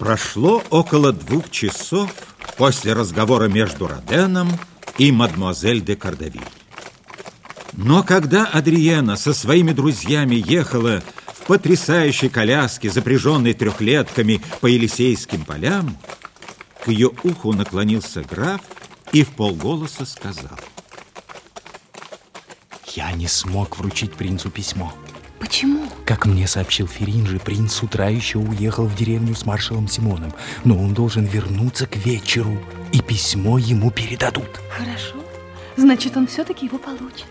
Прошло около двух часов после разговора между Роденом и мадемуазель де Кардавиль. Но когда Адриена со своими друзьями ехала в потрясающей коляске, запряженной трехлетками по Елисейским полям, к ее уху наклонился граф и в полголоса сказал. Я не смог вручить принцу письмо. Почему? Как мне сообщил Феринджи, принц с утра еще уехал в деревню с маршалом Симоном, но он должен вернуться к вечеру, и письмо ему передадут. Хорошо. Значит, он все-таки его получит.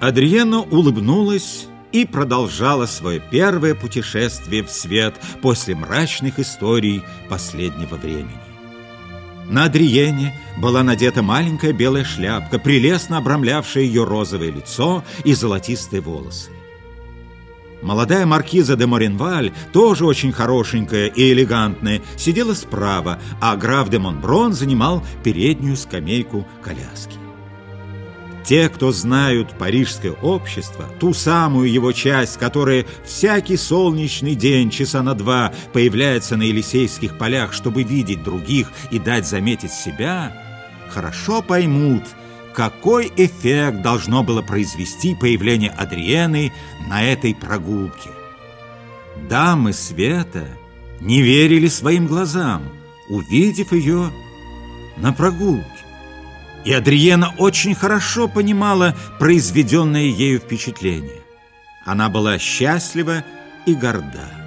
Адриена улыбнулась и продолжала свое первое путешествие в свет после мрачных историй последнего времени. На Адриене была надета маленькая белая шляпка, прелестно обрамлявшая ее розовое лицо и золотистые волосы. Молодая маркиза де Моренваль, тоже очень хорошенькая и элегантная, сидела справа, а граф де Монброн занимал переднюю скамейку коляски. Те, кто знают парижское общество, ту самую его часть, которая всякий солнечный день часа на два появляется на Елисейских полях, чтобы видеть других и дать заметить себя, хорошо поймут, какой эффект должно было произвести появление Адриены на этой прогулке. Дамы света не верили своим глазам, увидев ее на прогулке. И Адриена очень хорошо понимала произведенное ею впечатление. Она была счастлива и горда.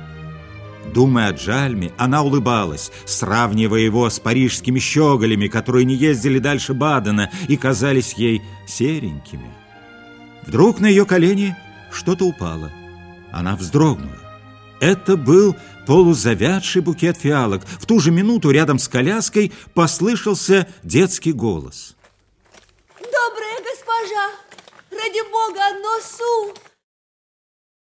Думая о Джальме, она улыбалась, сравнивая его с парижскими щеголями, которые не ездили дальше Бадена и казались ей серенькими. Вдруг на ее колени что-то упало. Она вздрогнула. Это был полузавядший букет фиалок. В ту же минуту рядом с коляской послышался детский голос. Добрая госпожа, ради бога, одно су.